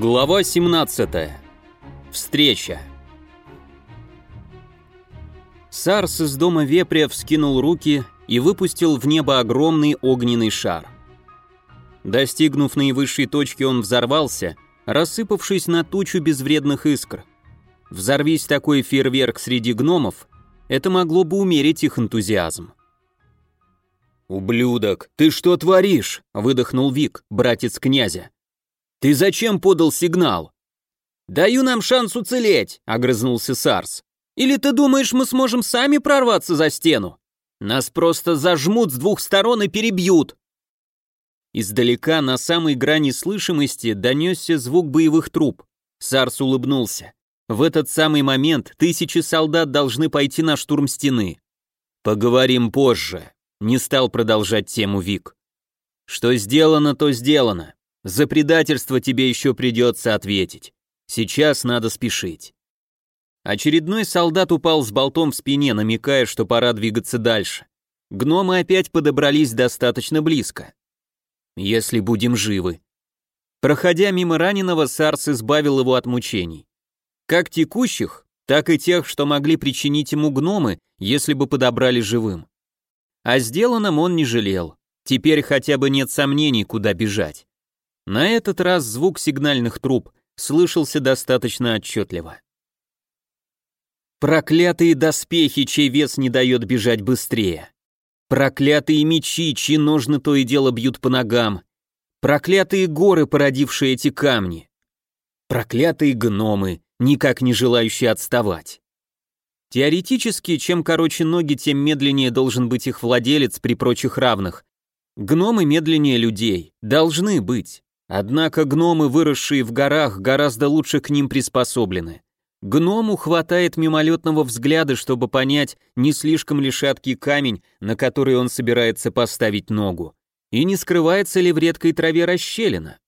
Глава 17. Встреча. Сарс из дома вепря вскинул руки и выпустил в небо огромный огненный шар. Достигнув наивысшей точки, он взорвался, рассыпавшись на тучу безвредных искр. Взорвись такой фейерверк среди гномов, это могло бы умерить их энтузиазм. «Ублюдок, ты что творишь?» — выдохнул Вик, братец князя. «Ты зачем подал сигнал?» «Даю нам шанс уцелеть», — огрызнулся Сарс. «Или ты думаешь, мы сможем сами прорваться за стену? Нас просто зажмут с двух сторон и перебьют». Издалека, на самой грани слышимости, донесся звук боевых труб. Сарс улыбнулся. В этот самый момент тысячи солдат должны пойти на штурм стены. «Поговорим позже», — не стал продолжать тему Вик. «Что сделано, то сделано. За предательство тебе еще придется ответить. Сейчас надо спешить. Очередной солдат упал с болтом в спине, намекая, что пора двигаться дальше. Гномы опять подобрались достаточно близко. Если будем живы. Проходя мимо раненого, Сарс избавил его от мучений. Как текущих, так и тех, что могли причинить ему гномы, если бы подобрали живым. А сделанном он не жалел. Теперь хотя бы нет сомнений, куда бежать. На этот раз звук сигнальных труб слышался достаточно отчетливо. Проклятые доспехи, чей вес не дает бежать быстрее. Проклятые мечи, чьи ножны то и дело бьют по ногам. Проклятые горы, породившие эти камни. Проклятые гномы, никак не желающие отставать. Теоретически, чем короче ноги, тем медленнее должен быть их владелец при прочих равных. Гномы медленнее людей, должны быть. Однако гномы, выросшие в горах, гораздо лучше к ним приспособлены. Гному хватает мимолетного взгляда, чтобы понять, не слишком ли шаткий камень, на который он собирается поставить ногу, и не скрывается ли в редкой траве расщелина.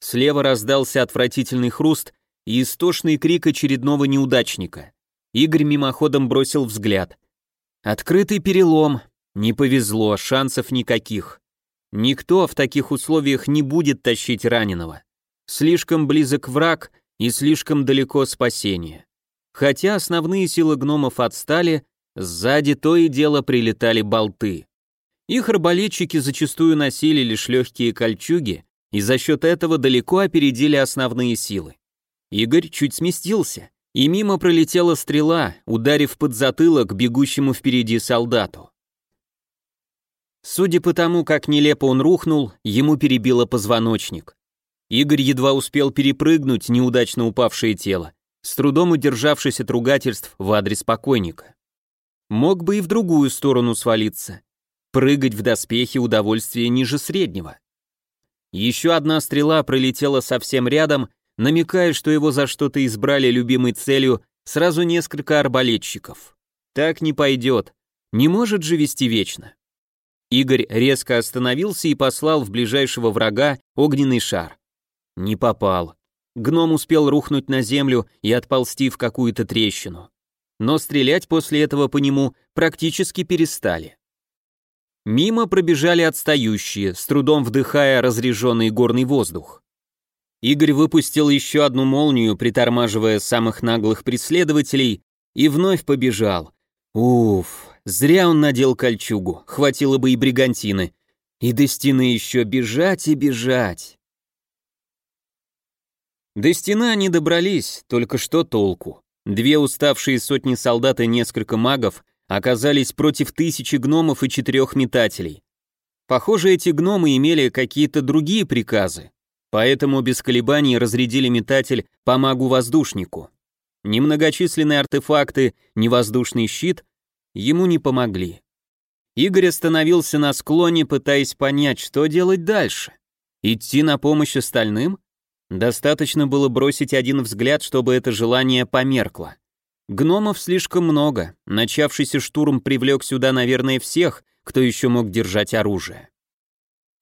Слева раздался отвратительный хруст и истошный крик очередного неудачника. Игорь мимоходом бросил взгляд. Открытый перелом. Не повезло, шансов никаких. Никто в таких условиях не будет тащить раненого. Слишком близок враг и слишком далеко спасение. Хотя основные силы гномов отстали, сзади то и дело прилетали болты. Их арбалетчики зачастую носили лишь легкие кольчуги и за счет этого далеко опередили основные силы. Игорь чуть сместился, и мимо пролетела стрела, ударив под затылок бегущему впереди солдату. Судя по тому, как нелепо он рухнул, ему перебило позвоночник. Игорь едва успел перепрыгнуть неудачно упавшее тело, с трудом удержавшись от ругательств в адрес покойника. Мог бы и в другую сторону свалиться. Прыгать в доспехе удовольствие ниже среднего. Еще одна стрела пролетела совсем рядом, намекая, что его за что-то избрали любимой целью сразу несколько арбалетчиков. Так не пойдет. Не может же вести вечно. Игорь резко остановился и послал в ближайшего врага огненный шар. Не попал. Гном успел рухнуть на землю и отползти в какую-то трещину. Но стрелять после этого по нему практически перестали. Мимо пробежали отстающие, с трудом вдыхая разреженный горный воздух. Игорь выпустил еще одну молнию, притормаживая самых наглых преследователей, и вновь побежал. Уф, Зря он надел кольчугу, хватило бы и бригантины. И до стены еще бежать и бежать. До стены они добрались, только что толку. Две уставшие сотни солдат и несколько магов оказались против тысячи гномов и четырех метателей. Похоже, эти гномы имели какие-то другие приказы, поэтому без колебаний разрядили метатель по магу-воздушнику. Немногочисленные артефакты, ни воздушный щит ему не помогли. Игорь остановился на склоне, пытаясь понять, что делать дальше. Идти на помощь остальным? Достаточно было бросить один взгляд, чтобы это желание померкло. Гномов слишком много, начавшийся штурм привлек сюда, наверное, всех, кто еще мог держать оружие.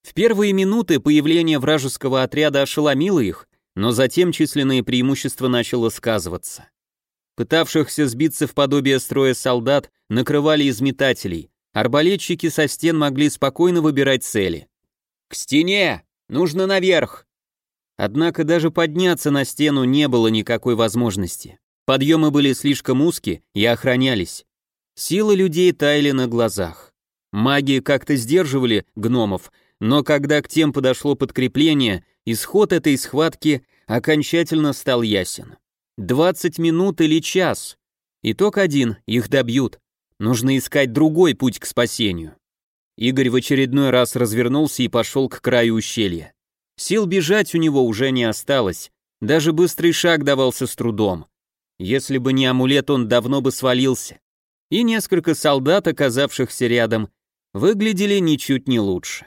В первые минуты появление вражеского отряда ошеломило их, но затем численное преимущество начало сказываться. Пытавшихся сбиться в подобие строя солдат накрывали из метателей. Арбалетчики со стен могли спокойно выбирать цели. «К стене! Нужно наверх!» Однако даже подняться на стену не было никакой возможности. Подъемы были слишком узкие и охранялись. Силы людей таяли на глазах. Маги как-то сдерживали гномов, но когда к тем подошло подкрепление, исход этой схватки окончательно стал ясен. 20 минут или час. Итог один, их добьют. Нужно искать другой путь к спасению. Игорь в очередной раз развернулся и пошел к краю ущелья. Сил бежать у него уже не осталось, даже быстрый шаг давался с трудом. Если бы не амулет, он давно бы свалился. И несколько солдат, оказавшихся рядом, выглядели ничуть не лучше.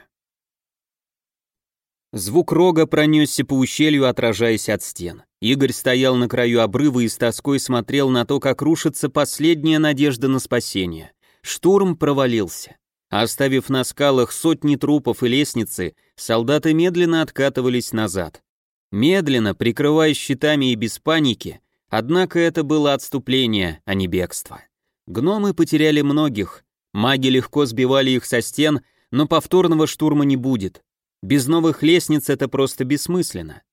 Звук рога пронесся по ущелью, отражаясь от стен. Игорь стоял на краю обрыва и с тоской смотрел на то, как рушится последняя надежда на спасение. Штурм провалился. Оставив на скалах сотни трупов и лестницы, солдаты медленно откатывались назад. Медленно, прикрываясь щитами и без паники, однако это было отступление, а не бегство. Гномы потеряли многих, маги легко сбивали их со стен, но повторного штурма не будет. Без новых лестниц это просто бессмысленно.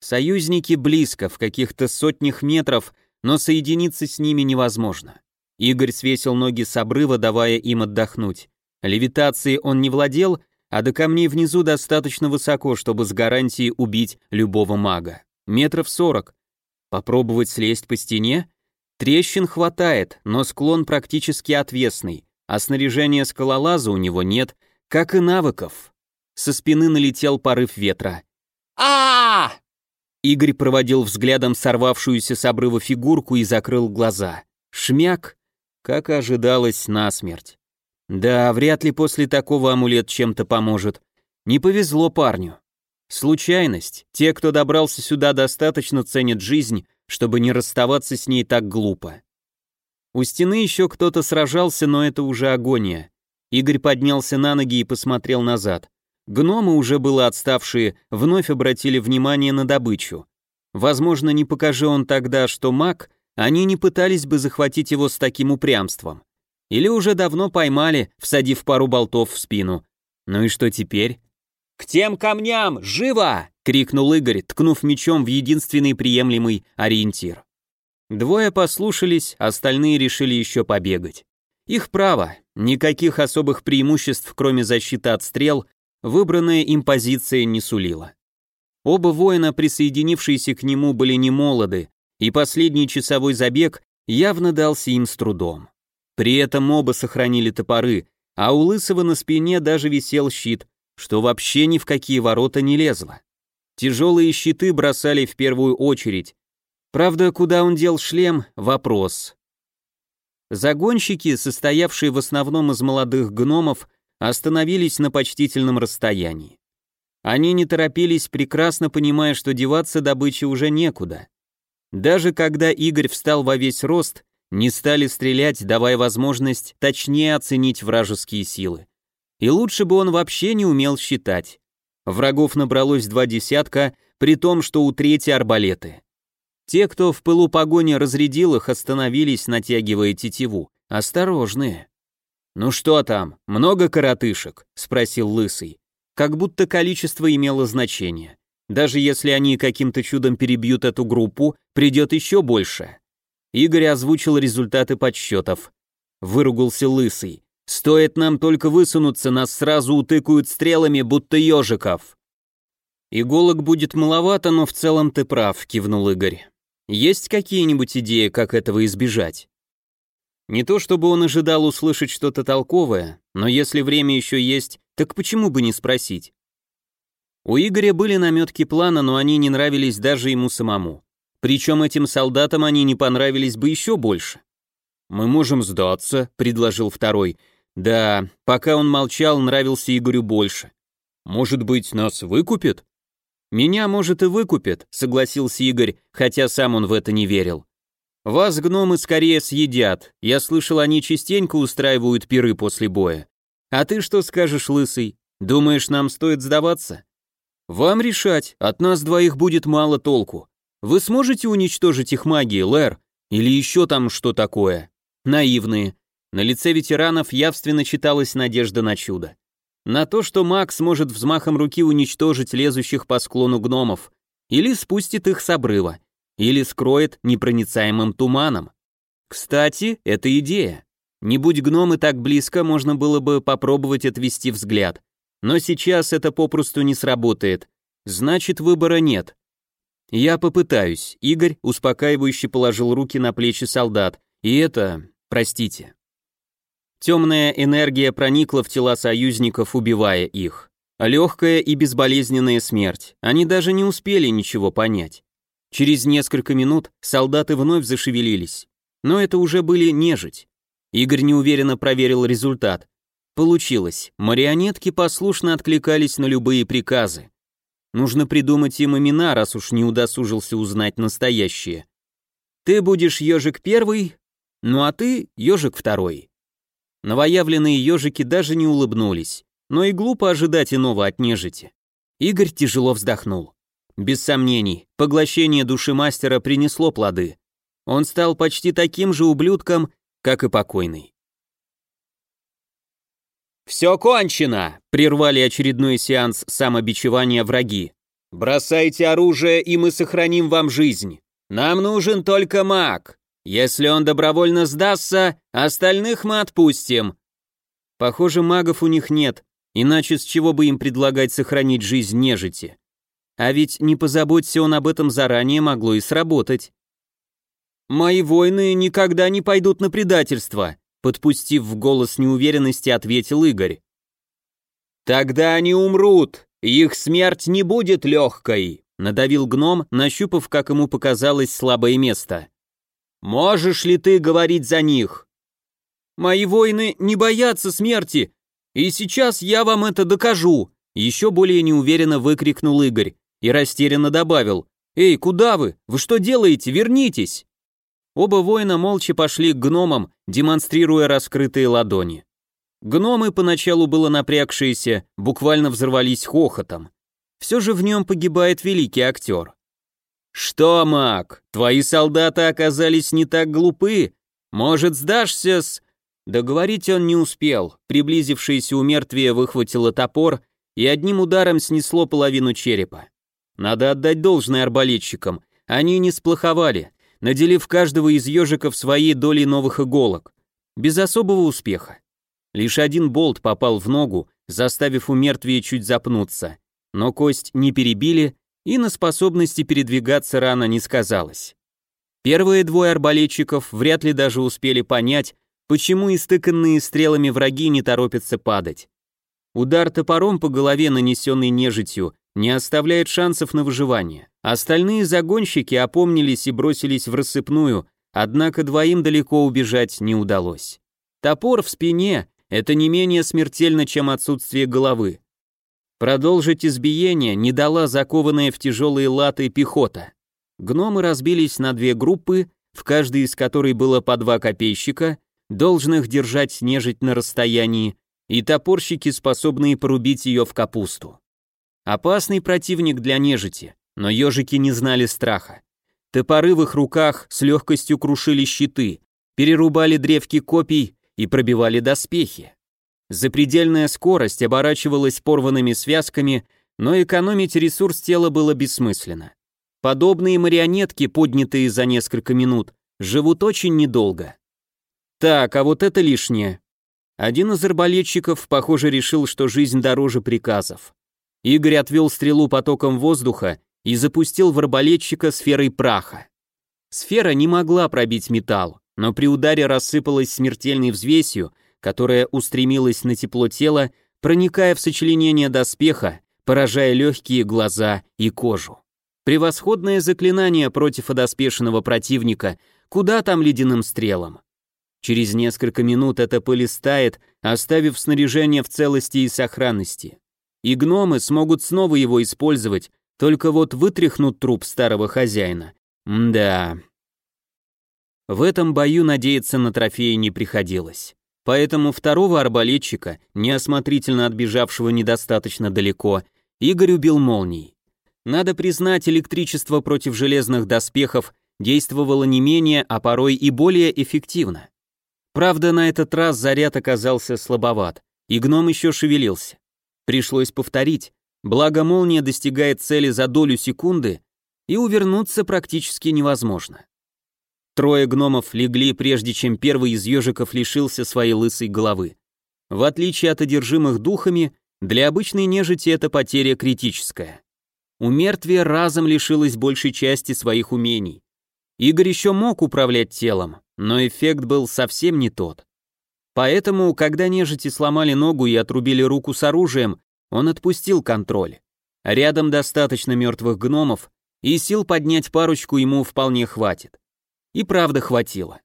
Союзники близко, в каких-то сотнях метров, но соединиться с ними невозможно. Игорь свесил ноги с обрыва, давая им отдохнуть. Левитацией он не владел, а до камней внизу достаточно высоко, чтобы с гарантией убить любого мага. Метров сорок. Попробовать слезть по стене? Трещин хватает, но склон практически отвесный, а снаряжения скалолаза у него нет, как и навыков. Со спины налетел порыв ветра. а, Игорь проводил взглядом сорвавшуюся с обрыва фигурку и закрыл глаза. Шмяк, как ожидалось, насмерть. Да, вряд ли после такого амулет чем-то поможет. Не повезло парню. Случайность. Те, кто добрался сюда, достаточно ценят жизнь, чтобы не расставаться с ней так глупо. У стены еще кто-то сражался, но это уже агония. Игорь поднялся на ноги и посмотрел назад. Гномы, уже было отставшие, вновь обратили внимание на добычу. Возможно, не покажи он тогда, что маг, они не пытались бы захватить его с таким упрямством. Или уже давно поймали, всадив пару болтов в спину. Ну и что теперь? «К тем камням! Живо!» — крикнул Игорь, ткнув мечом в единственный приемлемый ориентир. Двое послушались, остальные решили еще побегать. Их право, никаких особых преимуществ, кроме защиты от стрел, выбранная им позиция не сулила. Оба воина, присоединившиеся к нему, были не молоды, и последний часовой забег явно дался им с трудом. При этом оба сохранили топоры, а у Лысого на спине даже висел щит, что вообще ни в какие ворота не лезло. Тяжелые щиты бросали в первую очередь. Правда, куда он дел шлем – вопрос. Загонщики, состоявшие в основном из молодых гномов, остановились на почтительном расстоянии. Они не торопились, прекрасно понимая, что деваться добыче уже некуда. Даже когда Игорь встал во весь рост, не стали стрелять, давая возможность точнее оценить вражеские силы. И лучше бы он вообще не умел считать. Врагов набралось два десятка, при том, что у трети арбалеты. Те, кто в пылу погони разрядил их, остановились, натягивая тетиву. Осторожные. «Ну что там, много коротышек?» — спросил Лысый. Как будто количество имело значение. Даже если они каким-то чудом перебьют эту группу, придет еще больше. Игорь озвучил результаты подсчетов. Выругался лысый. «Стоит нам только высунуться, нас сразу утыкают стрелами, будто ежиков». «Иголок будет маловато, но в целом ты прав», — кивнул Игорь. «Есть какие-нибудь идеи, как этого избежать?» Не то чтобы он ожидал услышать что-то толковое, но если время еще есть, так почему бы не спросить? У Игоря были наметки плана, но они не нравились даже ему самому. Причем этим солдатам они не понравились бы еще больше. «Мы можем сдаться», — предложил второй. Да, пока он молчал, нравился Игорю больше. «Может быть, нас выкупят?» «Меня, может, и выкупят», — согласился Игорь, хотя сам он в это не верил. «Вас гномы скорее съедят. Я слышал, они частенько устраивают пиры после боя. А ты что скажешь, лысый? Думаешь, нам стоит сдаваться?» «Вам решать, от нас двоих будет мало толку. Вы сможете уничтожить их магией, Лэр? Или еще там что такое? Наивные. На лице ветеранов явственно читалась надежда на чудо. На то, что маг сможет взмахом руки уничтожить лезущих по склону гномов, или спустит их с обрыва, или скроет непроницаемым туманом. Кстати, это идея. Не будь гномы так близко, можно было бы попробовать отвести взгляд. Но сейчас это попросту не сработает. Значит, выбора нет. Я попытаюсь. Игорь успокаивающе положил руки на плечи солдат. И это, простите. Темная энергия проникла в тела союзников, убивая их. Легкая и безболезненная смерть. Они даже не успели ничего понять. Через несколько минут солдаты вновь зашевелились. Но это уже были нежить. Игорь неуверенно проверил результат. Получилось. Марионетки послушно откликались на любые приказы. Нужно придумать им имена, раз уж не удосужился узнать настоящее. Ты будешь ежик первый, ну а ты ежик второй. Новоявленные ежики даже не улыбнулись, но и глупо ожидать иного от нежити. Игорь тяжело вздохнул. Без сомнений, поглощение души мастера принесло плоды. Он стал почти таким же ублюдком, как и покойный. «Все кончено!» — прервали очередной сеанс самобичевания враги. «Бросайте оружие, и мы сохраним вам жизнь. Нам нужен только маг. Если он добровольно сдастся, остальных мы отпустим». Похоже, магов у них нет, иначе с чего бы им предлагать сохранить жизнь нежити? А ведь не позаботься он об этом заранее, могло и сработать. «Мои воины никогда не пойдут на предательство», подпустив в голос неуверенности, ответил Игорь. «Тогда они умрут, их смерть не будет легкой», надавил гном, нащупав, как ему показалось, слабое место. Можешь ли ты говорить за них? Мои воины не боятся смерти, и сейчас я вам это докажу, еще более неуверенно выкрикнул Игорь и растерянно добавил: "Эй, куда вы? Вы что делаете? Вернитесь!" Оба воина молча пошли к гномам, демонстрируя раскрытые ладони. Гномы, поначалу было напрягшиеся, буквально взорвались хохотом. Все же в нем погибает великий актер. «Что, маг, твои солдаты оказались не так глупы? Может, сдашься с...» Договорить он не успел. Приблизившееся у мертвия выхватило топор и одним ударом снесло половину черепа. Надо отдать должное арбалетчикам. Они не сплоховали, наделив каждого из ежиков своей долей новых иголок. Без особого успеха. Лишь один болт попал в ногу, заставив у мертвия чуть запнуться. Но кость не перебили, и на способности передвигаться рано не сказалось. Первые двое арбалетчиков вряд ли даже успели понять, почему истыканные стрелами враги не торопятся падать. Удар топором по голове, нанесенный нежитью, не оставляет шансов на выживание. Остальные загонщики опомнились и бросились в рассыпную, однако двоим далеко убежать не удалось. Топор в спине — это не менее смертельно, чем отсутствие головы. Продолжить избиение не дала закованная в тяжелые латы пехота. Гномы разбились на две группы, в каждой из которой было по два копейщика, должных держать нежить на расстоянии, и топорщики, способные порубить ее в капусту. Опасный противник для нежити, но ежики не знали страха. Топоры в их руках с легкостью крушили щиты, перерубали древки копий и пробивали доспехи. Запредельная скорость оборачивалась порванными связками, но экономить ресурс тела было бессмысленно. Подобные марионетки, поднятые за несколько минут, живут очень недолго. Так, а вот это лишнее. Один из арбалетчиков, похоже, решил, что жизнь дороже приказов. Игорь отвел стрелу потоком воздуха и запустил в арбалетчика сферой праха. Сфера не могла пробить металл, но при ударе рассыпалась смертельной взвесью, которая устремилась на тепло тела, проникая в сочленение доспеха, поражая легкие глаза и кожу. Превосходное заклинание против одоспешенного противника, куда там ледяным стрелам. Через несколько минут это пыль оставив снаряжение в целости и сохранности. И гномы смогут снова его использовать, только вот вытряхнут труп старого хозяина. Да. В этом бою надеяться на трофеи не приходилось. Поэтому второго арбалетчика, неосмотрительно отбежавшего недостаточно далеко, Игорь убил молнией. Надо признать, электричество против железных доспехов действовало не менее, а порой и более эффективно. Правда, на этот раз заряд оказался слабоват, и гном еще шевелился. Пришлось повторить, благо молния достигает цели за долю секунды, и увернуться практически невозможно. Трое гномов легли, прежде чем первый из ежиков лишился своей лысой головы. В отличие от одержимых духами, для обычной нежити эта потеря критическая. У мертвия разом лишилась большей части своих умений. Игорь еще мог управлять телом, но эффект был совсем не тот. Поэтому, когда нежити сломали ногу и отрубили руку с оружием, он отпустил контроль. Рядом достаточно мертвых гномов, и сил поднять парочку ему вполне хватит. И правда хватило.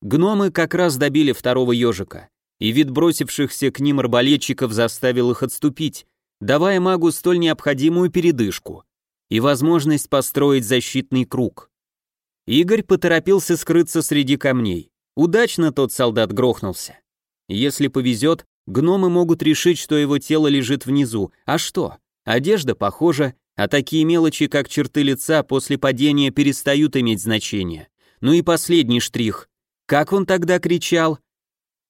Гномы как раз добили второго ежика, и вид бросившихся к ним арбалетчиков заставил их отступить, давая магу столь необходимую передышку и возможность построить защитный круг. Игорь поторопился скрыться среди камней. Удачно тот солдат грохнулся. Если повезет, гномы могут решить, что его тело лежит внизу. А что? Одежда похожа, а такие мелочи, как черты лица, после падения перестают иметь значение. Ну и последний штрих. Как он тогда кричал?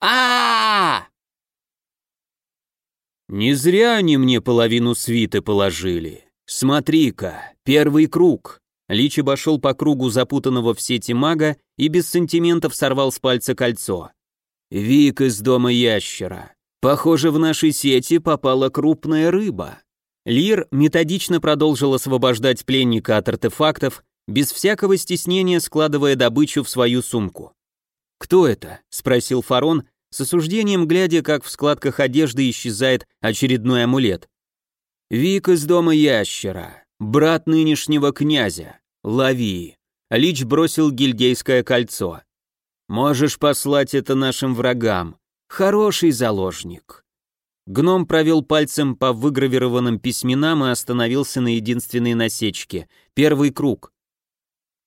а Не зря они мне половину свиты положили. Смотри-ка, первый круг. Лич обошел по кругу запутанного в сети мага и без сантиментов сорвал с пальца кольцо. Вик из дома ящера. Похоже, в нашей сети попала крупная рыба. Лир методично продолжил освобождать пленника от артефактов, без всякого стеснения складывая добычу в свою сумку. «Кто это?» — спросил Фарон, с осуждением глядя, как в складках одежды исчезает очередной амулет. «Вик из дома ящера, брат нынешнего князя. Лови». Лич бросил гильдейское кольцо. «Можешь послать это нашим врагам. Хороший заложник». Гном провел пальцем по выгравированным письменам и остановился на единственной насечке. Первый круг.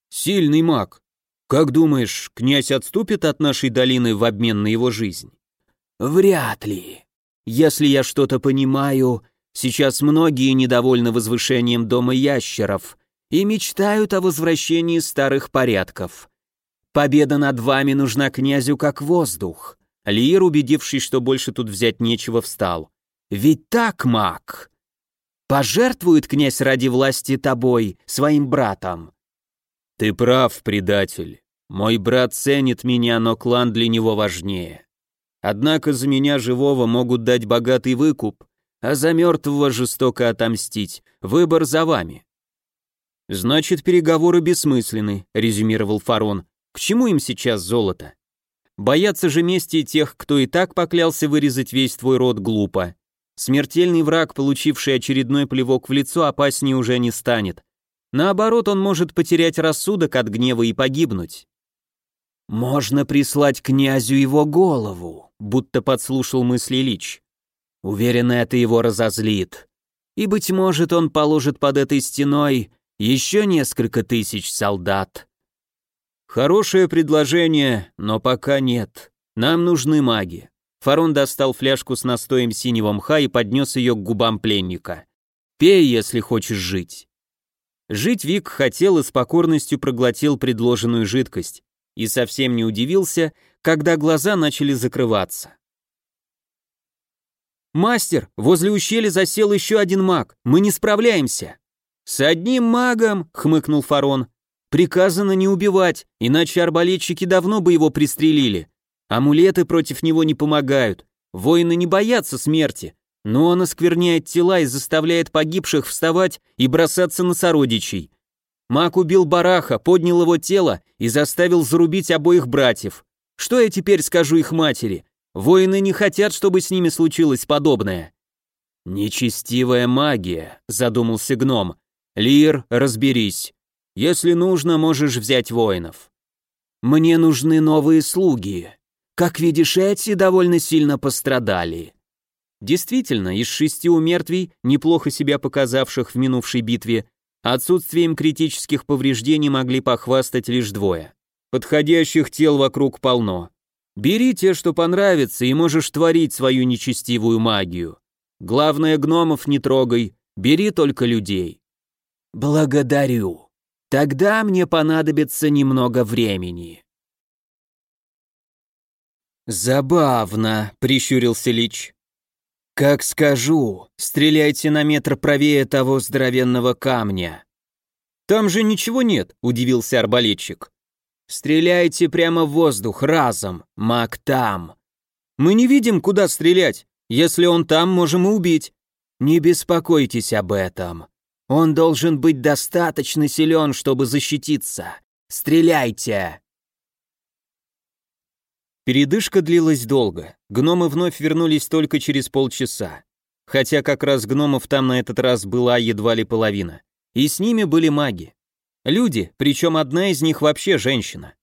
Сильный маг. Как думаешь, князь отступит от нашей долины в обмен на его жизнь? Вряд ли. Если я что-то понимаю, сейчас многие недовольны возвышением дома ящеров и мечтают о возвращении старых порядков. Победа над вами нужна князю как воздух. Лиер, убедившись, что больше тут взять нечего, встал. Ведь так, маг. Пожертвует князь ради власти тобой, своим братом. «Ты прав, предатель. Мой брат ценит меня, но клан для него важнее. Однако за меня живого могут дать богатый выкуп, а за мертвого жестоко отомстить. Выбор за вами». «Значит, переговоры бессмысленны», — резюмировал Фарон. «К чему им сейчас золото? Бояться же мести тех, кто и так поклялся вырезать весь твой род, глупо. Смертельный враг, получивший очередной плевок в лицо, опаснее уже не станет. Наоборот, он может потерять рассудок от гнева и погибнуть. «Можно прислать князю его голову», будто подслушал мысли Лич. Уверен, это его разозлит. И, быть может, он положит под этой стеной еще несколько тысяч солдат. Хорошее предложение, но пока нет. Нам нужны маги. Фарон достал фляжку с настоем синего мха и поднес ее к губам пленника. Пей, если хочешь жить. Жить Вик хотел и с покорностью проглотил предложенную жидкость и совсем не удивился, когда глаза начали закрываться. «Мастер, возле ущелья засел еще один маг, мы не справляемся». «С одним магом», — хмыкнул Фарон, — «приказано не убивать, иначе арбалетчики давно бы его пристрелили. Амулеты против него не помогают, воины не боятся смерти, но он оскверняет тела и заставляет погибших вставать и бросаться на сородичей. Маг убил бараха, поднял его тело и заставил зарубить обоих братьев. Что я теперь скажу их матери? Воины не хотят, чтобы с ними случилось подобное. Нечестивая магия, задумался гном. Лир, разберись. Если нужно, можешь взять воинов. Мне нужны новые слуги. Как видишь, эти довольно сильно пострадали. Действительно, из шести умертвий, неплохо себя показавших в минувшей битве, отсутствием критических повреждений могли похвастать лишь двое. Подходящих тел вокруг полно. Бери те, что понравится, и можешь творить свою нечестивую магию. Главное, гномов не трогай, бери только людей. Благодарю. Тогда мне понадобится немного времени. Забавно, прищурился Лич. «Как скажу, стреляйте на метр правее того здоровенного камня». Там же ничего нет, удивился арбалетчик. Стреляйте прямо в воздух, разом, маг там. Мы не видим, куда стрелять. Если он там, можем и убить. Не беспокойтесь об этом. Он должен быть достаточно силен, чтобы защититься. Стреляйте!» Передышка длилась долго. Гномы вновь вернулись только через полчаса. Хотя как раз гномов там на этот раз была едва ли половина. И с ними были маги. Люди, причем одна из них вообще женщина.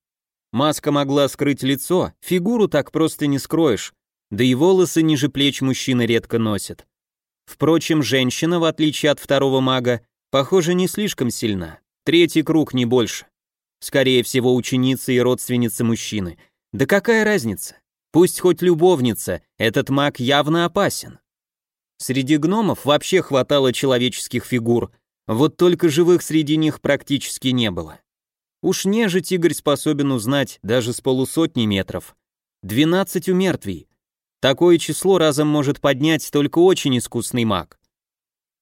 Маска могла скрыть лицо, фигуру так просто не скроешь, да и волосы ниже плеч мужчины редко носят. Впрочем, женщина, в отличие от второго мага, похоже, не слишком сильна. Третий круг, не больше. Скорее всего, ученица и родственница мужчины. Да какая разница? Пусть хоть любовница, этот маг явно опасен. Среди гномов вообще хватало человеческих фигур, вот только живых среди них практически не было. Уж нежить Игорь способен узнать даже с полусотни метров. 12 умертвий, Такое число разом может поднять только очень искусный маг.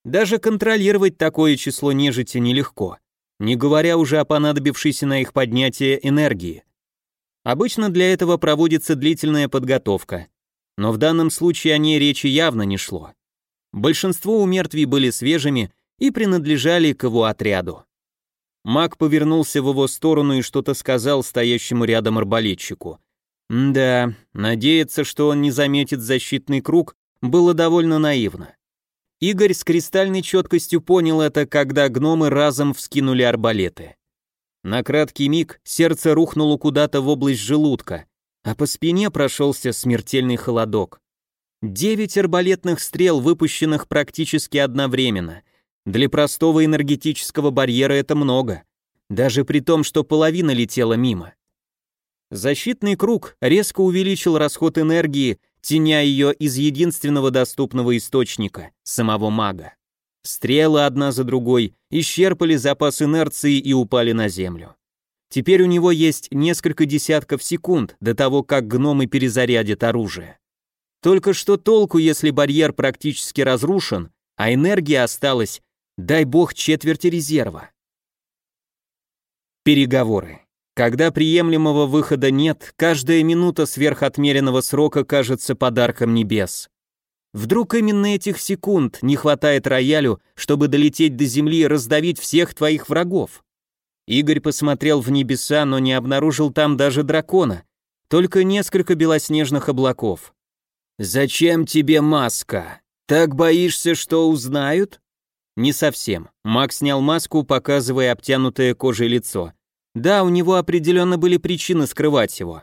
Даже контролировать такое число нежити нелегко, не говоря уже о понадобившейся на их поднятие энергии. Обычно для этого проводится длительная подготовка, но в данном случае о ней речи явно не шло. Большинство у мертвей были свежими и принадлежали к его отряду. Маг повернулся в его сторону и что-то сказал стоящему рядом арбалетчику. Да, надеяться, что он не заметит защитный круг, было довольно наивно. Игорь с кристальной четкостью понял это, когда гномы разом вскинули арбалеты. На краткий миг сердце рухнуло куда-то в область желудка, а по спине прошелся смертельный холодок. Девять арбалетных стрел, выпущенных практически одновременно. Для простого энергетического барьера это много, даже при том, что половина летела мимо. Защитный круг резко увеличил расход энергии, теня ее из единственного доступного источника – самого мага. Стрелы одна за другой исчерпали запас инерции и упали на землю. Теперь у него есть несколько десятков секунд до того, как гномы перезарядят оружие. Только что толку, если барьер практически разрушен, а энергия осталась, дай бог, четверти резерва. Переговоры. Когда приемлемого выхода нет, каждая минута сверхотмеренного срока кажется подарком небес. Вдруг именно этих секунд не хватает роялю, чтобы долететь до земли и раздавить всех твоих врагов? Игорь посмотрел в небеса, но не обнаружил там даже дракона, только несколько белоснежных облаков. «Зачем тебе маска? Так боишься, что узнают?» «Не совсем». Макс снял маску, показывая обтянутое кожей лицо. Да, у него определенно были причины скрывать его.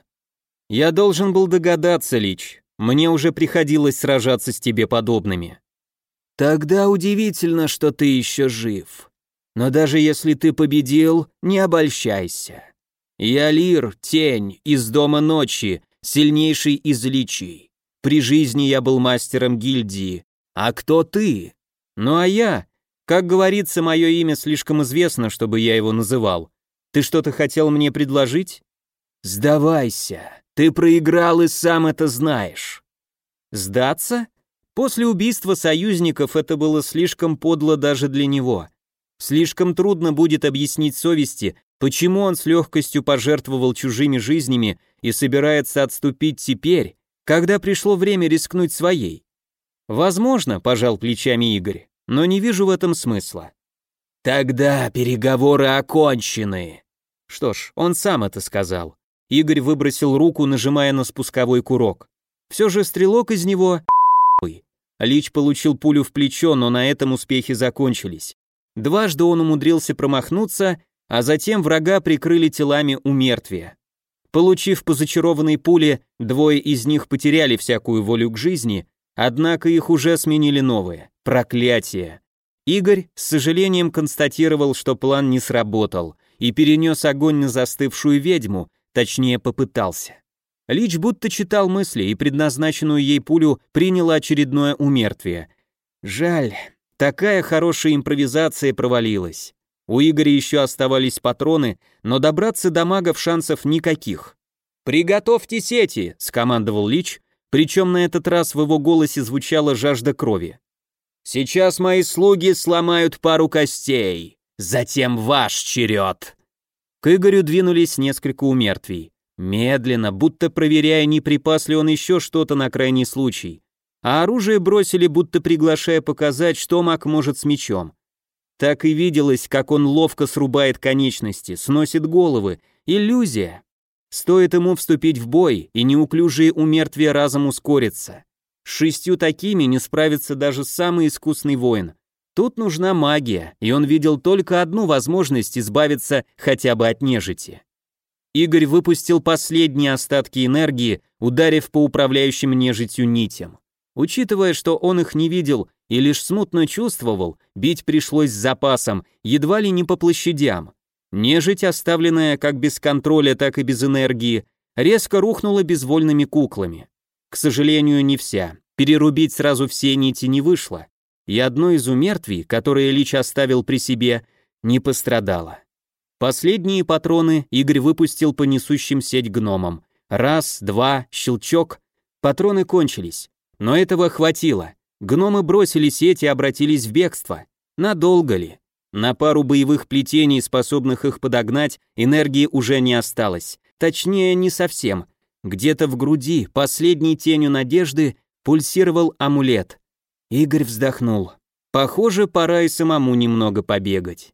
Я должен был догадаться, Лич. Мне уже приходилось сражаться с тебе подобными. Тогда удивительно, что ты еще жив. Но даже если ты победил, не обольщайся. Я Лир, тень, из Дома Ночи, сильнейший из личий. При жизни я был мастером гильдии. А кто ты? Ну а я? Как говорится, мое имя слишком известно, чтобы я его называл. Ты что-то хотел мне предложить? Сдавайся. Ты проиграл и сам это знаешь. Сдаться? После убийства союзников это было слишком подло даже для него. Слишком трудно будет объяснить совести, почему он с легкостью пожертвовал чужими жизнями и собирается отступить теперь, когда пришло время рискнуть своей. Возможно, пожал плечами Игорь, но не вижу в этом смысла. Тогда переговоры окончены. Что ж, он сам это сказал. Игорь выбросил руку, нажимая на спусковой курок. Все же стрелок из него... Лич получил пулю в плечо, но на этом успехи закончились. Дважды он умудрился промахнуться, а затем врага прикрыли телами у мертвия. Получив по зачарованной пуле, двое из них потеряли всякую волю к жизни, однако их уже сменили новые. Проклятие. Игорь с сожалением констатировал, что план не сработал и перенес огонь на застывшую ведьму, точнее попытался. Лич будто читал мысли и предназначенную ей пулю приняла очередное умертвие. Жаль, такая хорошая импровизация провалилась. У Игоря еще оставались патроны, но добраться до магов шансов никаких. «Приготовьте сети!» — скомандовал Лич, причем на этот раз в его голосе звучала жажда крови. «Сейчас мои слуги сломают пару костей. Затем ваш черед!» К Игорю двинулись несколько умертвий. Медленно, будто проверяя, не припас ли он еще что-то на крайний случай. А оружие бросили, будто приглашая показать, что маг может с мечом. Так и виделось, как он ловко срубает конечности, сносит головы. Иллюзия. Стоит ему вступить в бой, и неуклюжие умертвия разом ускорятся. С шестью такими не справится даже самый искусный воин. Тут нужна магия, и он видел только одну возможность избавиться хотя бы от нежити. Игорь выпустил последние остатки энергии, ударив по управляющим нежитью нитям. Учитывая, что он их не видел и лишь смутно чувствовал, бить пришлось с запасом, едва ли не по площадям. Нежить, оставленная как без контроля, так и без энергии, резко рухнула безвольными куклами. К сожалению, не вся. Перерубить сразу все нити не вышло. И одно из умертвий, которое Лич оставил при себе, не пострадало. Последние патроны Игорь выпустил по несущим сеть гномам. Раз, два, щелчок. Патроны кончились. Но этого хватило. Гномы бросили сеть и обратились в бегство. Надолго ли? На пару боевых плетений, способных их подогнать, энергии уже не осталось. Точнее, не совсем. Где-то в груди, последней тенью надежды, пульсировал амулет. Игорь вздохнул. Похоже, пора и самому немного побегать.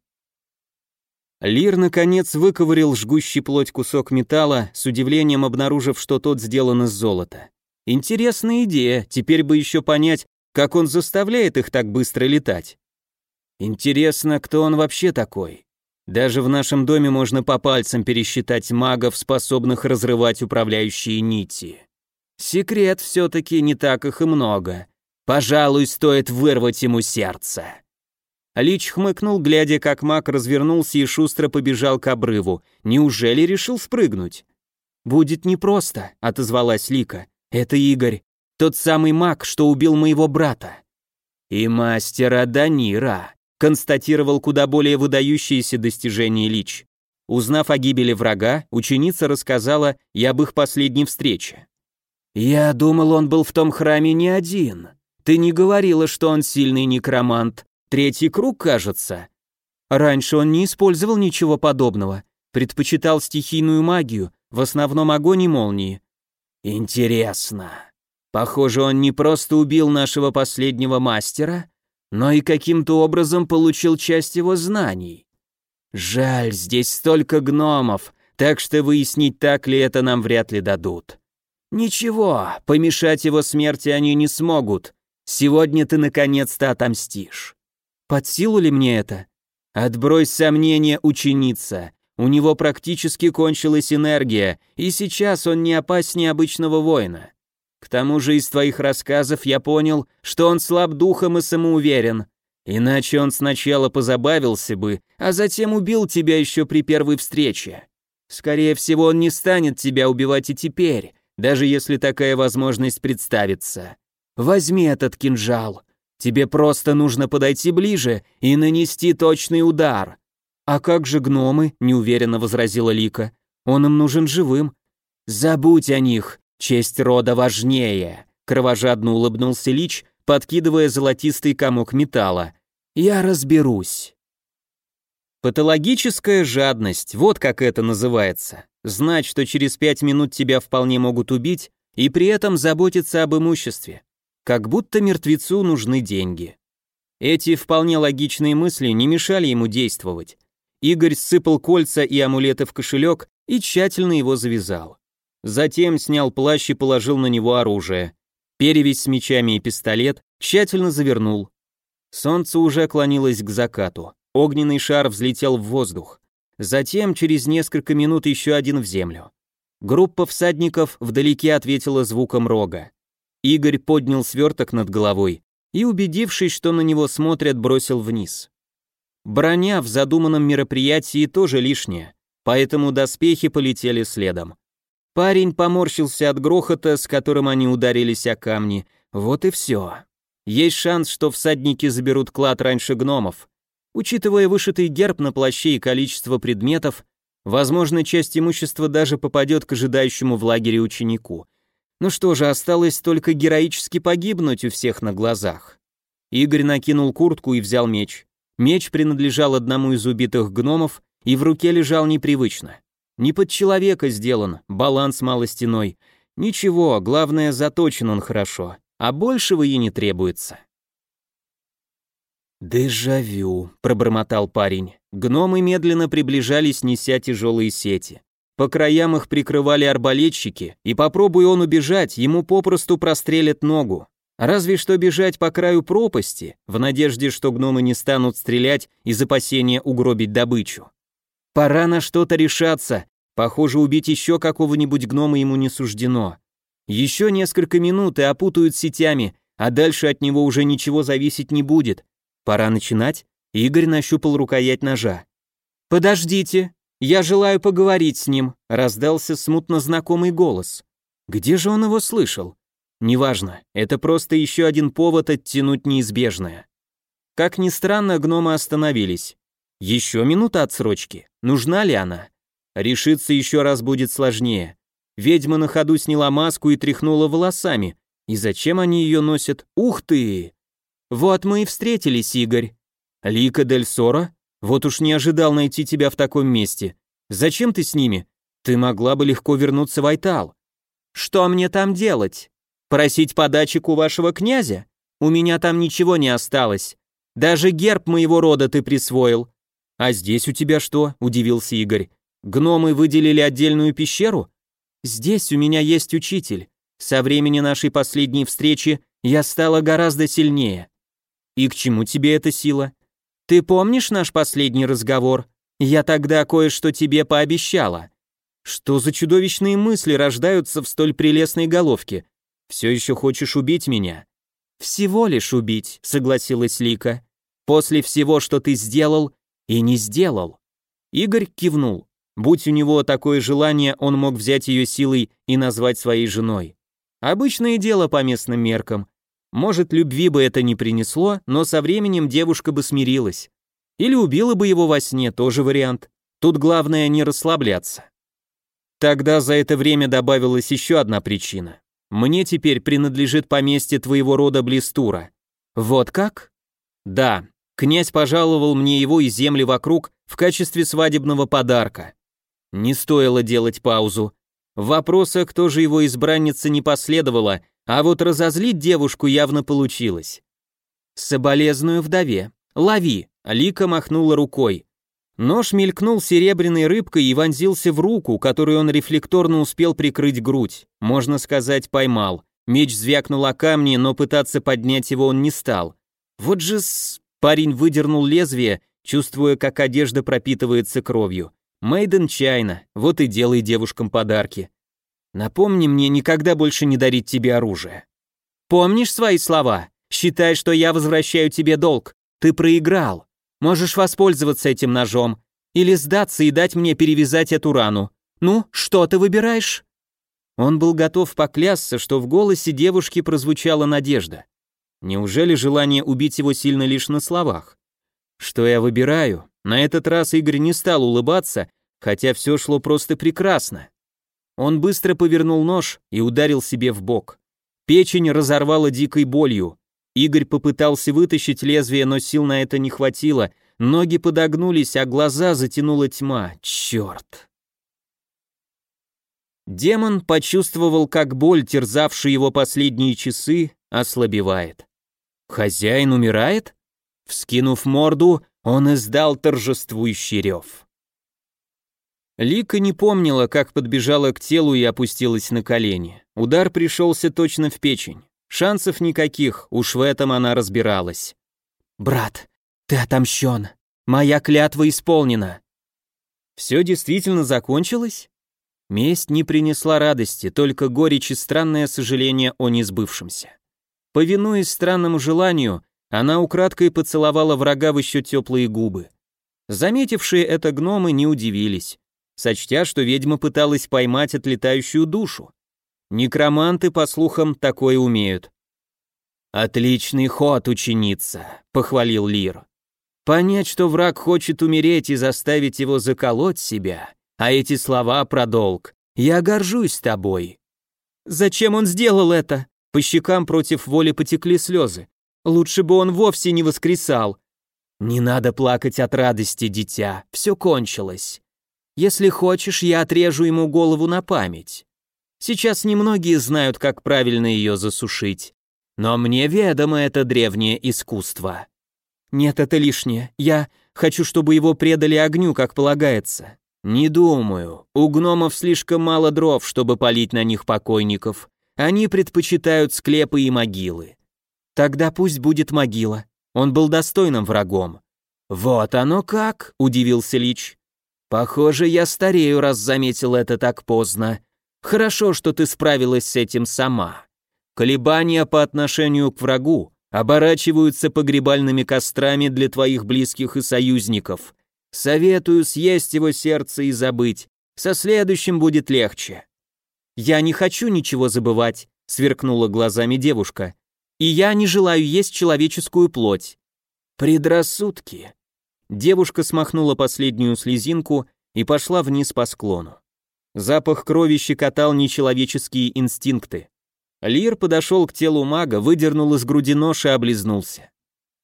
Лир, наконец, выковырил жгущий плоть кусок металла, с удивлением обнаружив, что тот сделан из золота. Интересная идея, теперь бы еще понять, как он заставляет их так быстро летать. Интересно, кто он вообще такой? Даже в нашем доме можно по пальцам пересчитать магов, способных разрывать управляющие нити. Секрет все-таки не так их и много. Пожалуй, стоит вырвать ему сердце. Лич хмыкнул, глядя, как маг развернулся и шустро побежал к обрыву. Неужели решил спрыгнуть? «Будет непросто», — отозвалась Лика. «Это Игорь, тот самый маг, что убил моего брата». «И мастера Данира», — констатировал куда более выдающиеся достижения Лич. Узнав о гибели врага, ученица рассказала и об их последней встрече. «Я думал, он был в том храме не один. Ты не говорила, что он сильный некромант, Третий круг, кажется. Раньше он не использовал ничего подобного, предпочитал стихийную магию, в основном огонь и молнии. Интересно. Похоже, он не просто убил нашего последнего мастера, но и каким-то образом получил часть его знаний. Жаль, здесь столько гномов, так что выяснить, так ли это нам вряд ли дадут. Ничего, помешать его смерти они не смогут. Сегодня ты наконец-то отомстишь. Под силу ли мне это? Отбрось сомнения, ученица. У него практически кончилась энергия, и сейчас он не опаснее обычного воина. К тому же из твоих рассказов я понял, что он слаб духом и самоуверен. Иначе он сначала позабавился бы, а затем убил тебя еще при первой встрече. Скорее всего, он не станет тебя убивать и теперь, даже если такая возможность представится. Возьми этот кинжал. Тебе просто нужно подойти ближе и нанести точный удар. А как же гномы? неуверенно возразила Лика. Он им нужен живым. Забудь о них, честь рода важнее, кровожадно улыбнулся Лич, подкидывая золотистый комок металла. Я разберусь. Патологическая жадность, вот как это называется. Знать, что через пять минут тебя вполне могут убить, и при этом заботиться об имуществе. Как будто мертвецу нужны деньги. Эти вполне логичные мысли не мешали ему действовать. Игорь сыпал кольца и амулеты в кошелек и тщательно его завязал. Затем снял плащ и положил на него оружие. Перевязь с мечами и пистолет тщательно завернул. Солнце уже клонилось к закату. Огненный шар взлетел в воздух. Затем, через несколько минут, еще один в землю. Группа всадников вдалеке ответила звуком рога. Игорь поднял сверток над головой и, убедившись, что на него смотрят, бросил вниз. Броня в задуманном мероприятии тоже лишняя, поэтому доспехи полетели следом. Парень поморщился от грохота, с которым они ударились о камни. Вот и все. Есть шанс, что всадники заберут клад раньше гномов. Учитывая вышитый герб на плаще и количество предметов, возможно, часть имущества даже попадет к ожидающему в лагере ученику. Ну что же, осталось только героически погибнуть у всех на глазах. Игорь накинул куртку и взял меч. Меч принадлежал одному из убитых гномов и в руке лежал непривычно. Не под человека сделан, баланс малостяной. Ничего, главное, заточен он хорошо, а большего и не требуется. «Дежавю», — пробормотал парень. Гномы медленно приближались, неся тяжелые сети. По краям их прикрывали арбалетчики, и попробуй он убежать, ему попросту прострелят ногу. Разве что бежать по краю пропасти, в надежде, что гномы не станут стрелять из опасения угробить добычу. Пора на что-то решаться. Похоже, убить еще какого-нибудь гнома ему не суждено. Еще несколько минут и опутают сетями, а дальше от него уже ничего зависеть не будет. Пора начинать. Игорь нащупал рукоять ножа. «Подождите», «Я желаю поговорить с ним», — раздался смутно знакомый голос. Где же он его слышал? Неважно, это просто еще один повод оттянуть неизбежное. Как ни странно, гномы остановились. Еще минута отсрочки. Нужна ли она? Решиться еще раз будет сложнее. Ведьма на ходу сняла маску и тряхнула волосами. И зачем они ее носят? Ух ты! Вот мы и встретились, Игорь. Лика Дель Соро? Вот уж не ожидал найти тебя в таком месте. Зачем ты с ними? Ты могла бы легко вернуться в Айтал. Что мне там делать? Просить подачек у вашего князя? У меня там ничего не осталось. Даже герб моего рода ты присвоил. А здесь у тебя что? Удивился Игорь. Гномы выделили отдельную пещеру? Здесь у меня есть учитель. Со времени нашей последней встречи я стала гораздо сильнее. И к чему тебе эта сила? Ты помнишь наш последний разговор? Я тогда кое-что тебе пообещала. Что за чудовищные мысли рождаются в столь прелестной головке? Все еще хочешь убить меня? Всего лишь убить, согласилась Лика. После всего, что ты сделал и не сделал. Игорь кивнул. Будь у него такое желание, он мог взять ее силой и назвать своей женой. Обычное дело по местным меркам. Может, любви бы это не принесло, но со временем девушка бы смирилась. Или убила бы его во сне, тоже вариант. Тут главное не расслабляться. Тогда за это время добавилась еще одна причина. Мне теперь принадлежит поместье твоего рода Блистура. Вот как? Да, князь пожаловал мне его и земли вокруг в качестве свадебного подарка. Не стоило делать паузу. Вопроса, кто же его избранница, не последовало, а вот разозлить девушку явно получилось. «Соболезную вдове. Лови!» Лика махнула рукой. Нож мелькнул серебряной рыбкой и вонзился в руку, которую он рефлекторно успел прикрыть грудь. Можно сказать, поймал. Меч звякнул о камни, но пытаться поднять его он не стал. Вот же с... Парень выдернул лезвие, чувствуя, как одежда пропитывается кровью. Мейден чайно, вот и делай девушкам подарки. Напомни мне никогда больше не дарить тебе оружие. Помнишь свои слова? Считай, что я возвращаю тебе долг. Ты проиграл. Можешь воспользоваться этим ножом. Или сдаться и дать мне перевязать эту рану. Ну, что ты выбираешь?» Он был готов поклясться, что в голосе девушки прозвучала надежда. Неужели желание убить его сильно лишь на словах? Что я выбираю? На этот раз Игорь не стал улыбаться, хотя все шло просто прекрасно. Он быстро повернул нож и ударил себе в бок. Печень разорвала дикой болью. Игорь попытался вытащить лезвие, но сил на это не хватило. Ноги подогнулись, а глаза затянула тьма. Черт! Демон почувствовал, как боль, терзавшая его последние часы, ослабевает. Хозяин умирает? Вскинув морду, он издал торжествующий рев. Лика не помнила, как подбежала к телу и опустилась на колени. Удар пришелся точно в печень. Шансов никаких, уж в этом она разбиралась. «Брат, ты отомщен. Моя клятва исполнена». Все действительно закончилось? Месть не принесла радости, только горечь и странное сожаление о несбывшемся. Повинуясь странному желанию, она украдкой поцеловала врага в еще теплые губы. Заметившие это гномы не удивились сочтя, что ведьма пыталась поймать отлетающую душу. Некроманты, по слухам, такое умеют. «Отличный ход, ученица», — похвалил Лир. «Понять, что враг хочет умереть и заставить его заколоть себя, а эти слова про долг. Я горжусь тобой». «Зачем он сделал это?» По щекам против воли потекли слезы. «Лучше бы он вовсе не воскресал». «Не надо плакать от радости, дитя, все кончилось. Если хочешь, я отрежу ему голову на память. Сейчас немногие знают, как правильно ее засушить. Но мне ведомо это древнее искусство. Нет, это лишнее. Я хочу, чтобы его предали огню, как полагается. Не думаю. У гномов слишком мало дров, чтобы полить на них покойников. Они предпочитают склепы и могилы. Тогда пусть будет могила. Он был достойным врагом. Вот оно как, удивился Лич. Похоже, я старею, раз заметил это так поздно. Хорошо, что ты справилась с этим сама. Колебания по отношению к врагу оборачиваются погребальными кострами для твоих близких и союзников. Советую съесть его сердце и забыть. Со следующим будет легче. Я не хочу ничего забывать, сверкнула глазами девушка. И я не желаю есть человеческую плоть. Предрассудки. Девушка смахнула последнюю слезинку и пошла вниз по склону. Запах крови щекотал нечеловеческие инстинкты. Лир подошел к телу мага, выдернул из груди нож и облизнулся.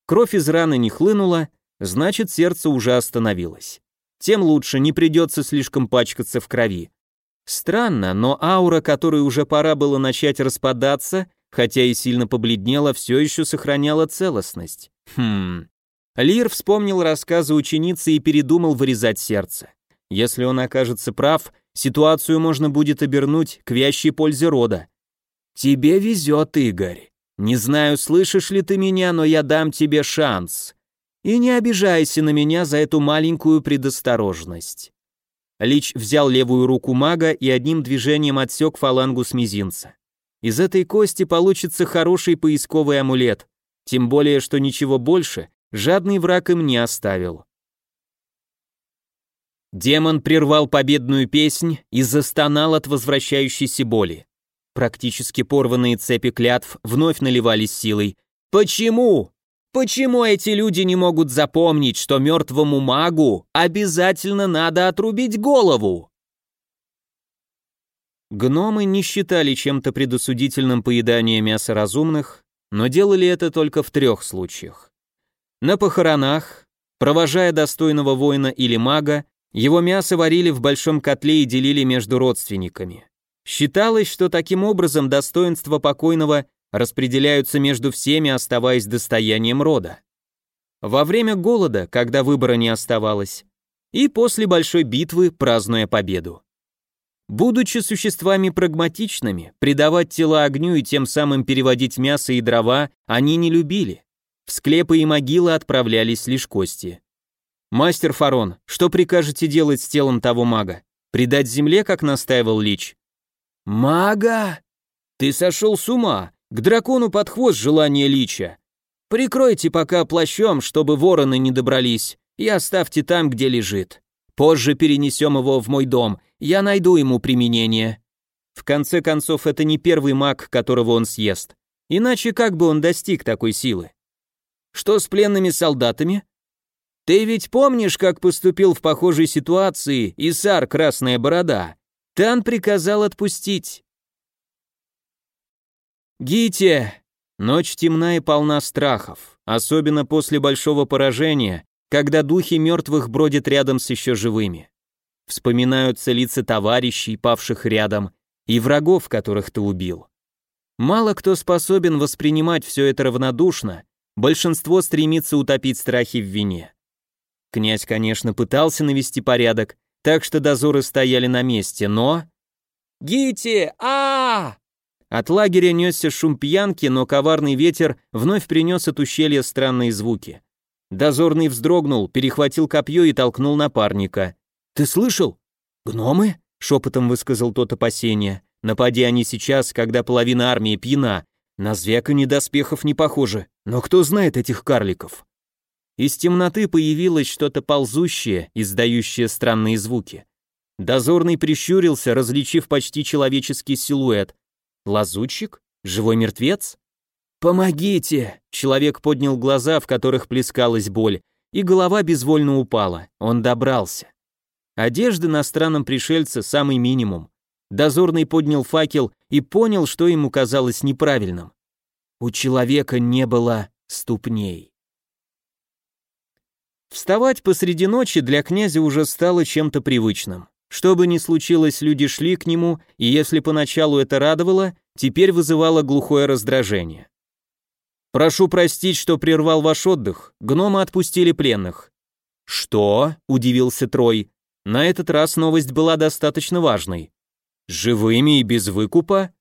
Кровь из раны не хлынула, значит, сердце уже остановилось. Тем лучше, не придется слишком пачкаться в крови. Странно, но аура, которой уже пора было начать распадаться, хотя и сильно побледнела, все еще сохраняла целостность. Хм. Лир вспомнил рассказы ученицы и передумал вырезать сердце. Если он окажется прав, ситуацию можно будет обернуть к вящей пользе рода. «Тебе везет, Игорь. Не знаю, слышишь ли ты меня, но я дам тебе шанс. И не обижайся на меня за эту маленькую предосторожность». Лич взял левую руку мага и одним движением отсек фалангу с мизинца. Из этой кости получится хороший поисковый амулет, тем более, что ничего больше жадный враг им не оставил. Демон прервал победную песнь и застонал от возвращающейся боли. Практически порванные цепи клятв вновь наливались силой. «Почему? Почему эти люди не могут запомнить, что мертвому магу обязательно надо отрубить голову?» Гномы не считали чем-то предосудительным поедание мяса разумных, но делали это только в трех случаях. На похоронах, провожая достойного воина или мага, его мясо варили в большом котле и делили между родственниками. Считалось, что таким образом достоинства покойного распределяются между всеми, оставаясь достоянием рода. Во время голода, когда выбора не оставалось, и после большой битвы, празднуя победу. Будучи существами прагматичными, предавать тела огню и тем самым переводить мясо и дрова они не любили. В склепы и могилы отправлялись лишь кости. «Мастер Фарон, что прикажете делать с телом того мага? Предать земле, как настаивал Лич?» «Мага? Ты сошел с ума! К дракону под хвост желание Лича! Прикройте пока плащом, чтобы вороны не добрались, и оставьте там, где лежит. Позже перенесем его в мой дом, я найду ему применение». В конце концов, это не первый маг, которого он съест. Иначе как бы он достиг такой силы? Что с пленными солдатами? Ты ведь помнишь, как поступил в похожей ситуации Исар Красная Борода? Тан приказал отпустить. Гите! Ночь темна и полна страхов, особенно после большого поражения, когда духи мертвых бродят рядом с еще живыми. Вспоминаются лица товарищей, павших рядом, и врагов, которых ты убил. Мало кто способен воспринимать все это равнодушно, большинство стремится утопить страхи в вине. Князь, конечно, пытался навести порядок, так что дозоры стояли на месте, но... «Гити! а, От лагеря несся шум пьянки, но коварный ветер вновь принес от ущелья странные звуки. Дозорный вздрогнул, перехватил копье и толкнул напарника. «Ты слышал?» «Гномы?» — шепотом высказал тот опасение. «Напади они сейчас, когда половина армии пьяна. На звяканье доспехов не похоже, но кто знает этих карликов?» Из темноты появилось что-то ползущее, издающее странные звуки. Дозорный прищурился, различив почти человеческий силуэт. Лазутчик? Живой мертвец? «Помогите!» Человек поднял глаза, в которых плескалась боль, и голова безвольно упала. Он добрался. Одежды на странном пришельце самый минимум. Дозорный поднял факел и понял, что ему казалось неправильным. У человека не было ступней. Вставать посреди ночи для князя уже стало чем-то привычным. Что бы ни случилось, люди шли к нему, и если поначалу это радовало, теперь вызывало глухое раздражение. «Прошу простить, что прервал ваш отдых. Гномы отпустили пленных». «Что?» – удивился Трой. На этот раз новость была достаточно важной. «Живыми и без выкупа?»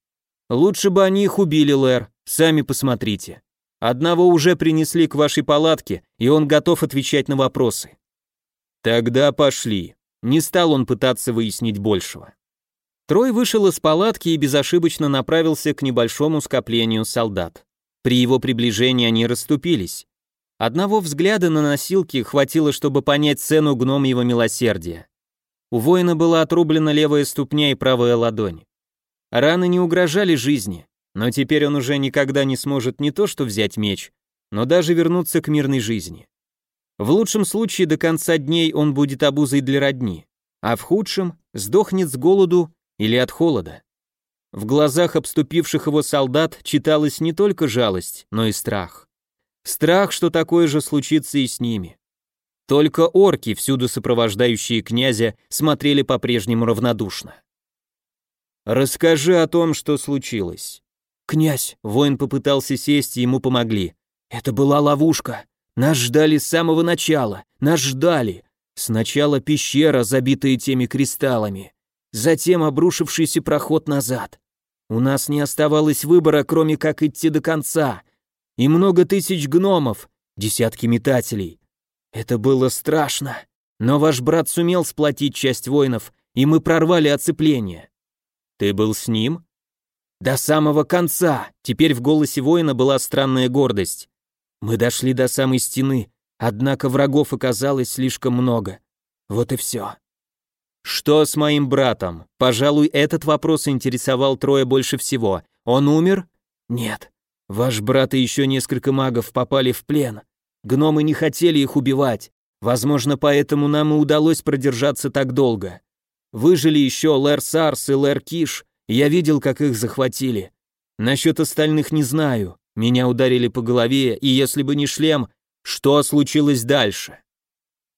«Лучше бы они их убили, Лэр. Сами посмотрите. Одного уже принесли к вашей палатке, и он готов отвечать на вопросы». «Тогда пошли». Не стал он пытаться выяснить большего. Трой вышел из палатки и безошибочно направился к небольшому скоплению солдат. При его приближении они расступились. Одного взгляда на носилки хватило, чтобы понять цену гномьего милосердия. У воина была отрублена левая ступня и правая ладонь. Раны не угрожали жизни, но теперь он уже никогда не сможет не то что взять меч, но даже вернуться к мирной жизни. В лучшем случае до конца дней он будет обузой для родни, а в худшем сдохнет с голоду или от холода. В глазах обступивших его солдат читалась не только жалость, но и страх. Страх, что такое же случится и с ними. Только орки, всюду сопровождающие князя, смотрели по-прежнему равнодушно. «Расскажи о том, что случилось». «Князь», — воин попытался сесть, и ему помогли. «Это была ловушка. Нас ждали с самого начала, нас ждали. Сначала пещера, забитая теми кристаллами, затем обрушившийся проход назад. У нас не оставалось выбора, кроме как идти до конца. И много тысяч гномов, десятки метателей. Это было страшно. Но ваш брат сумел сплотить часть воинов, и мы прорвали оцепление. Ты был с ним? До самого конца. Теперь в голосе воина была странная гордость. Мы дошли до самой стены, однако врагов оказалось слишком много. Вот и все. Что с моим братом? Пожалуй, этот вопрос интересовал Троя больше всего. Он умер? Нет. Ваш брат и еще несколько магов попали в плен. Гномы не хотели их убивать. Возможно, поэтому нам и удалось продержаться так долго. Выжили еще Лэр Сарс и Лэр Киш. Я видел, как их захватили. Насчет остальных не знаю. Меня ударили по голове, и если бы не шлем, что случилось дальше?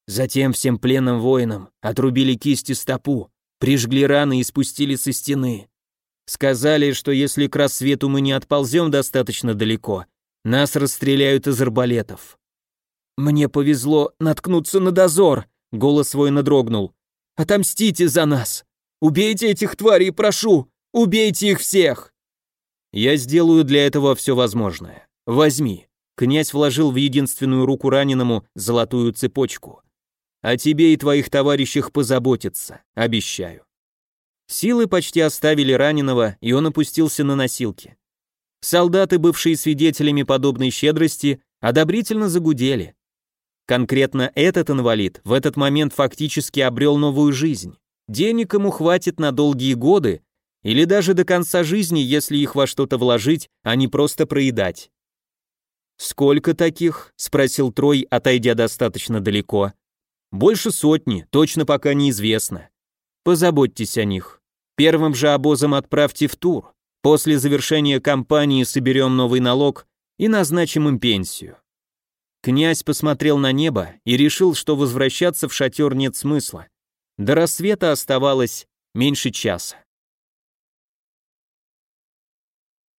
Затем всем пленным воинам отрубили кисти стопу, прижгли раны и спустили со стены. Сказали, что если к рассвету мы не отползем достаточно далеко, нас расстреляют из арбалетов. Мне повезло наткнуться на дозор, голос воина дрогнул. Отомстите за нас! Убейте этих тварей, прошу! Убейте их всех! Я сделаю для этого все возможное. Возьми. Князь вложил в единственную руку раненому золотую цепочку. О тебе и твоих товарищах позаботиться, обещаю. Силы почти оставили раненого, и он опустился на носилки. Солдаты, бывшие свидетелями подобной щедрости, одобрительно загудели. Конкретно этот инвалид в этот момент фактически обрел новую жизнь. Денег ему хватит на долгие годы, или даже до конца жизни, если их во что-то вложить, а не просто проедать. «Сколько таких?» — спросил Трой, отойдя достаточно далеко. «Больше сотни, точно пока неизвестно. Позаботьтесь о них. Первым же обозом отправьте в тур. После завершения кампании соберем новый налог и назначим им пенсию». Князь посмотрел на небо и решил, что возвращаться в шатер нет смысла. До рассвета оставалось меньше часа.